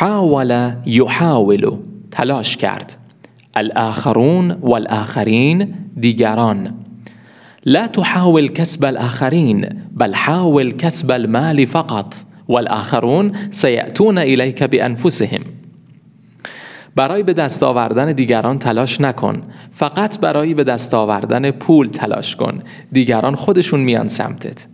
حاول یحاول تلاش کرد. الاخرون والآخرین دیگران. لا تحاول کسب الآخرين، بل حاول کسب المال فقط والآخرون سیأتون الیک بانفسهم برای به دست آوردن دیگران تلاش نکن. فقط برای به دست آوردن پول تلاش کن. دیگران خودشون میان سمتت.